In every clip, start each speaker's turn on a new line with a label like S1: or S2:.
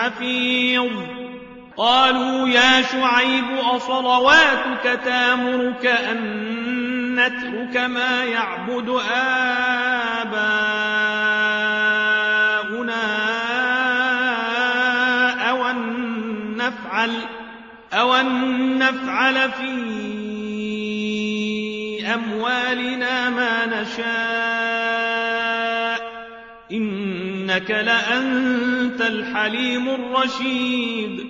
S1: بحفيظ قالوا يا شعيب أصلواتك تامرك أن نترك ما يعبد آباؤنا أو أن نفعل أو نفعل في أموالنا ما نشاء. إنك لأنت الحليم الرشيد.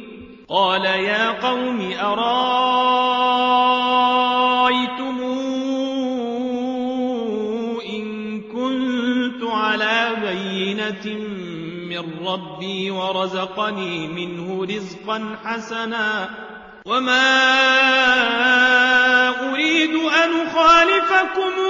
S1: قال يا قوم أرأيتم إن كنت على بينة من ربي ورزقني منه رزقا حسنا وما أريد أن أخالفكم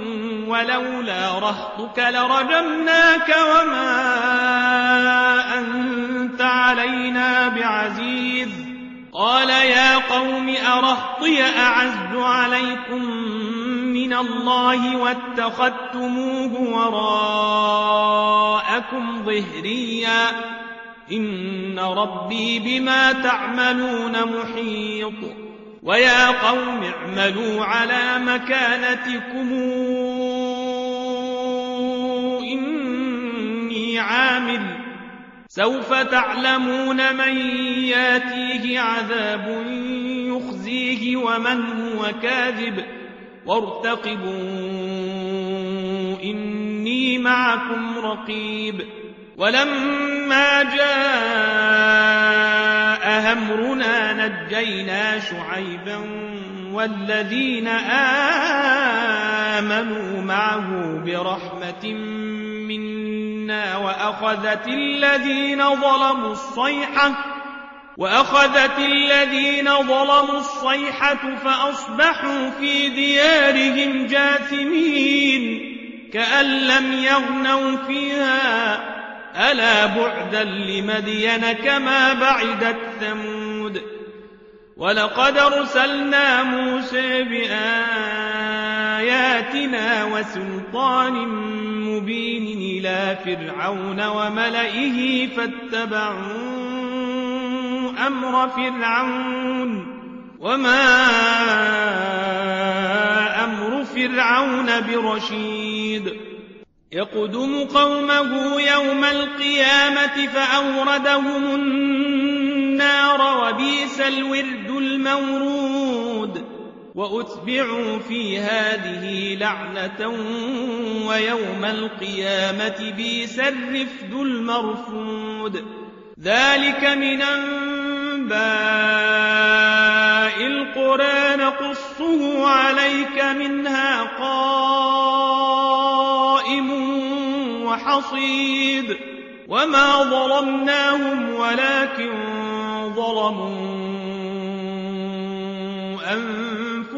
S1: ولولا رهطك لرجمناك وما أنت علينا بعزيز. قال يا قوم أرهطي أعز عليكم من الله واتخذتموه وراءكم ظهريا. إن ربي بما تعملون محيط. ويا قوم اعملوا على مكانتكم عامل سوف تعلمون من ياتيه عذاب يخزيه ومن هو كاذب وارتقبوا إني معكم رقيب ولما جاء أمرنا نجينا شعيبا والذين آمنوا معه برحمة وأخذت الذين ظلموا الصيحة وأخذت الذين ظلموا الصيحة فأصبحوا في ديارهم جاثمين كأن لم يغنوا فيها. ألا بعدا لمدين كما بعدت ثمود. ولقد أرسلنا موسى بآياتنا وسلطان مبين إلى فرعون وملئه فاتبعوا أمر فرعون وما أمر فرعون برشيد يقدم قومه يوم القيامة فأوردهم النار وبيس الورد المورود وأتبعوا في هذه لعنة ويوم القيامة بيس الرفد المرفود. ذلك من أنباء القرى نقصه عليك منها قائم وحصيد. وما ظلمناهم ولكن ظلموا أنفسهم.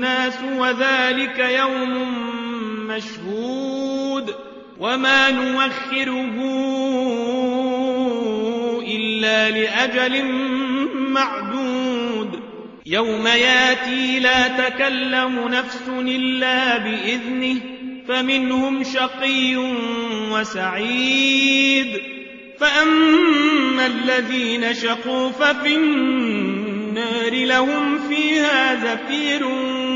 S1: الناس وذلك يوم مشهود وما نوخره إلا لأجل معدود يوم ياتي لا تكلم نفس إلا بإذنه فمنهم شقي وسعيد فأما الذين شقوا ففي النار لهم فيها زفير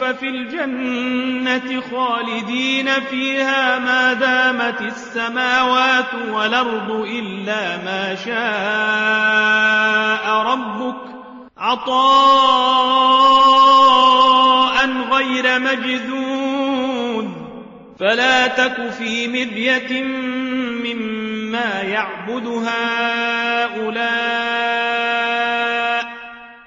S1: ففي الجنة خالدين فيها ما دامت السماوات والأرض إلا ما شاء ربك عطاء غير مجذوذ. فلا تك في مذية مما يعبد هؤلاء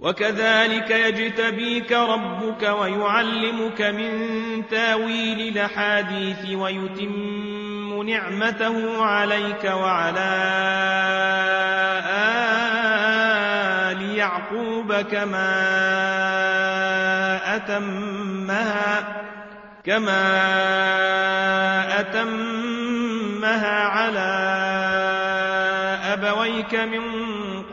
S1: وكذلك يجتبيك ربك ويعلمك من تاويل الأحاديث ويتم نعمته عليك وعلى آل يعقوب كما أتمها كما أتمها على أبويك من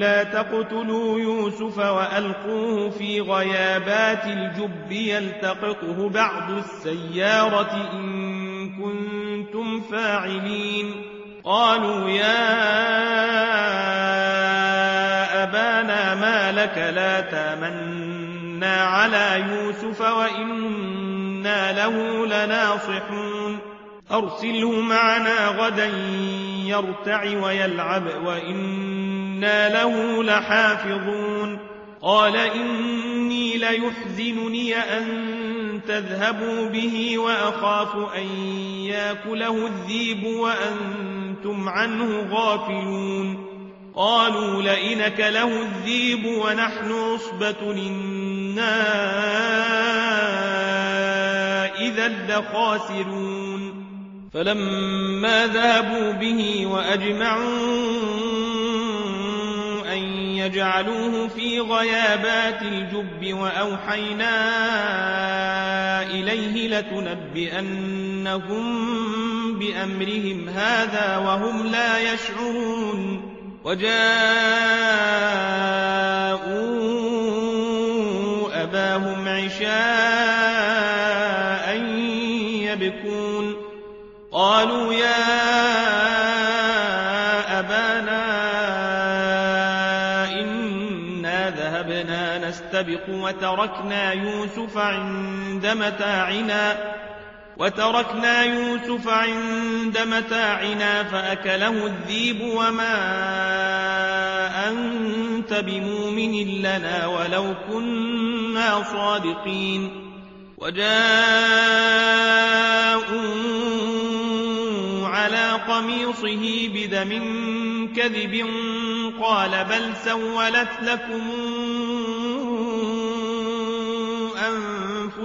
S1: لا تقتلوا يوسف وألقوه في غيابات الجب يلتقطه بعض السيارة إن كنتم فاعلين. قالوا يا أبانا ما لك لا تامنا على يوسف وإنا له لناصحون. أرسله معنا غدا يرتع ويلعب وإنا له لحافظون قال إني ليحزنني أن تذهبوا به وأخاف أن ياكله الذيب وأنتم عنه غافلون قالوا لئنك له الذيب ونحن عصبة إنا إذا لخاسرون فلما ذهبوا به وأجمعوا يجعلوه في غيابات الجب وأوحينا إليه لتنبئنهم بأمرهم هذا وهم لا يشعرون وجاءوا أباهم عشاء يبكون قالوا يا نستبق وتركنا يوسف عند متاعنا وتركنا يوسف عند متاعنا فأكله الذيب وما أنت بمؤمن لنا ولو كنا صادقين. وجاءوا على قميصه بدم كذب قال بل سولت لكم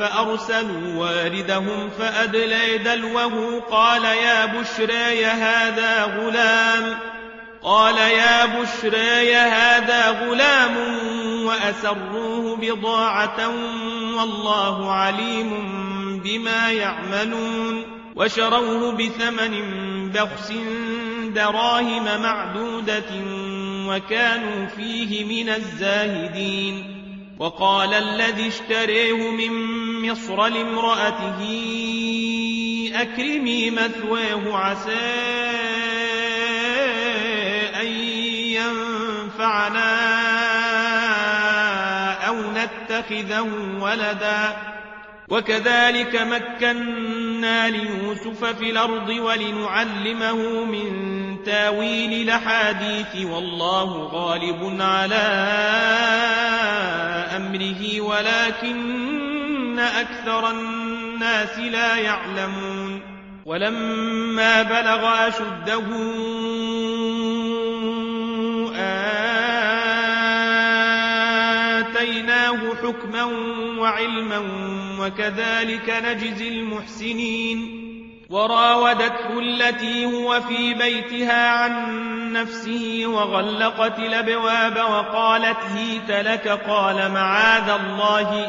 S1: فأرسلوا واردهم فأدلي دلوه قال يا بشرى هذا غلام قال يا بشرى هذا غلام وأسروه بضاعة والله عليم بما يعملون وشروه بثمن بخس دراهم معدودة وكانوا فيه من الزاهدين وقال الذي اشتريه من مصر لامرأته أكرمي مثواه عسى أن ينفعنا أو نتخذه ولدا. وكذلك مكنا ليوسف في الأرض ولنعلمه من تاويل الأحاديث. والله غالب على أمره ولكن أكثر الناس لا يعلمون ولما بلغ أشده آتيناه حكما وعلما وكذلك نجزي المحسنين وراودته التي هو في بيتها عن نفسه وغلقت الأبواب وقالت هيت لك قال معاذ الله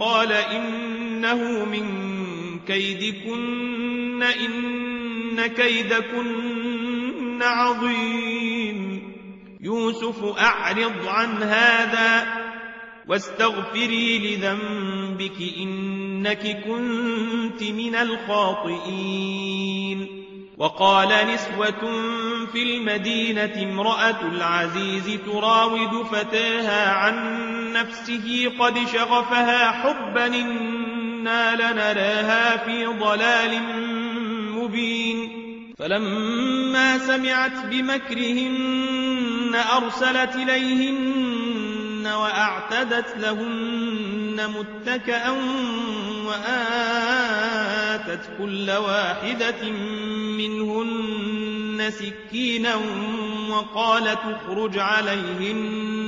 S1: قال إنه من كيدكن إن كيدكن عظيم. يوسف أعرض عن هذا واستغفري لذنبك إنك كنت من الخاطئين. وقال نسوة في المدينة امرأة العزيز تراود فتاها عن نفسه قد شغفها حبا إنا لنراها في ضلال مبين. فلما سمعت بمكرهن أرسلت إليهن وأعتدت لهن متكأ وآتت كل واحدة منهن سكينا وقالت اخرج عليهن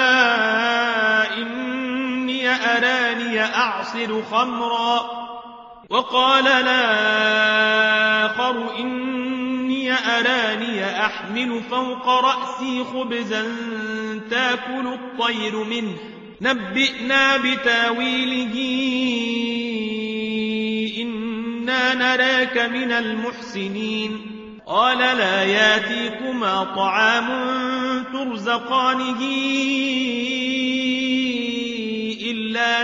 S1: أعصر خمرا وقال الآخر إني أراني أحمل فوق رأسي خبزا تأكل الطير منه. نبئنا بتاويله. إنا نراك من المحسنين. قال لا ياتيكما طعام ترزقانه إلا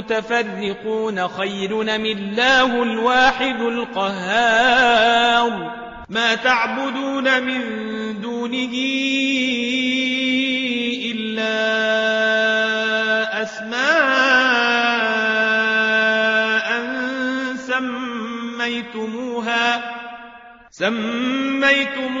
S1: متفرقون خير من الله الواحد القهار؟ ما تعبدون من دونه إلا أسماء سميتموها سميتموها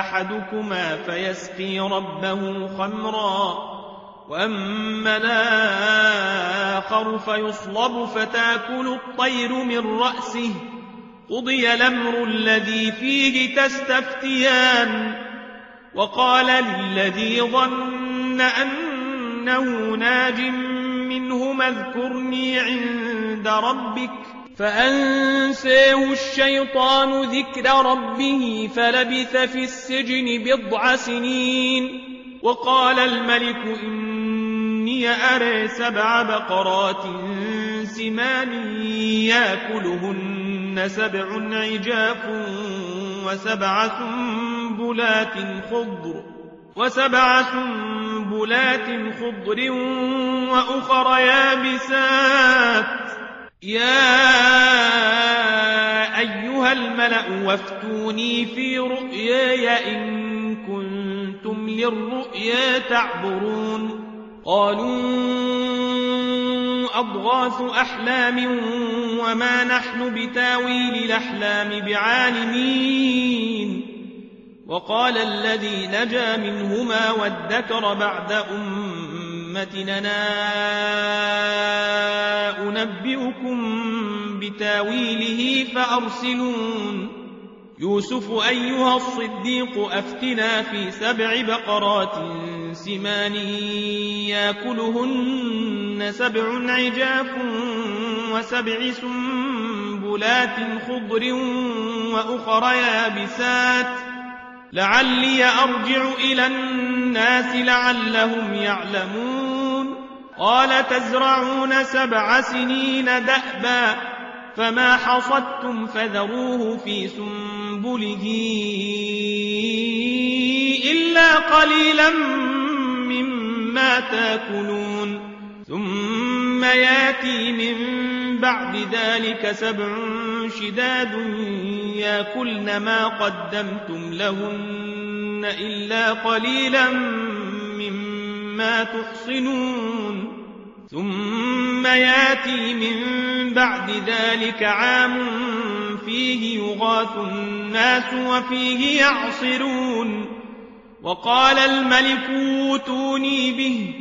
S1: أحدكما فيسقي ربه خمرا وأما الآخر فيصلب فتاكل الطير من رأسه قضي الأمر الذي فيه تستفتيان وقال للذي ظن أنه ناج منهما اذكرني عند ربك فأنساه الشيطان ذكر ربه فلبث في السجن بضع سنين وقال الملك إني أري سبع بقرات سمان يأكلهن سبع عجاف وسبع سنبلات خضر وسبع سنبلات خضر وأخر يابسات يا أيها الملأ وافتوني في رؤياي إن كنتم للرؤيا تعبرون. قالوا أضغاث أحلام وما نحن بتاويل الأحلام بعالمين. وقال الذي نجا منهما وادكر بعد أمتنا أنبئكم بتاويله فأرسلون. يوسف أيها الصديق أفتنا في سبع بقرات سمان ياكلهن سبع عجاف وسبع سنبلات خضر وأخر يابسات. لعلي أرجع إلى الناس لعلهم يعلمون. قال تزرعون سبع سنين دأبا فما حصدتم فذروه في سنبله إلا قليلا مما تاكلون. ثم ياتي من بعد ذلك سبع شداد ياكلن ما قدمتم لهن إلا قليلا مما تحصنون ثم ياتي من بعد ذلك عام فيه يغاث الناس وفيه يعصرون وقال الملك اوتوني به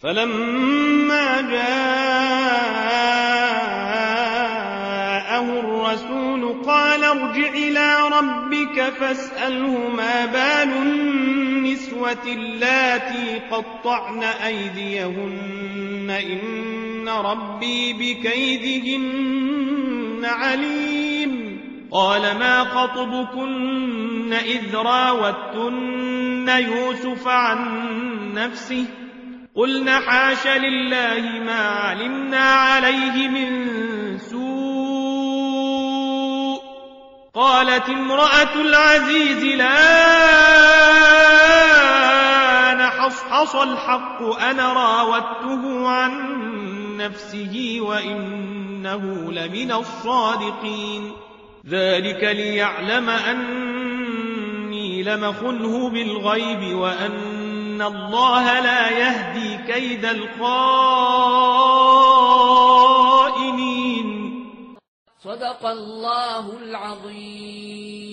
S1: فلما جاءه الرسول قال ارجع إلى ربك فاسأله ما بال النسوة اللاتي قطعن أيديهن إن ربي بكيدهن عليم. قال ما خطبكن إذ راوتن يوسف عن نفسه؟ قلنا حاش لله ما علمنا عليه من سوء. قالت امرأة العزيز لا نحصحص الحق أنا راودته عن نفسه وإنه لمن الصادقين ذلك ليعلم أني لمخنه بالغيب وأن الله لا يهدي كيد الخائنين
S2: صدق الله العظيم.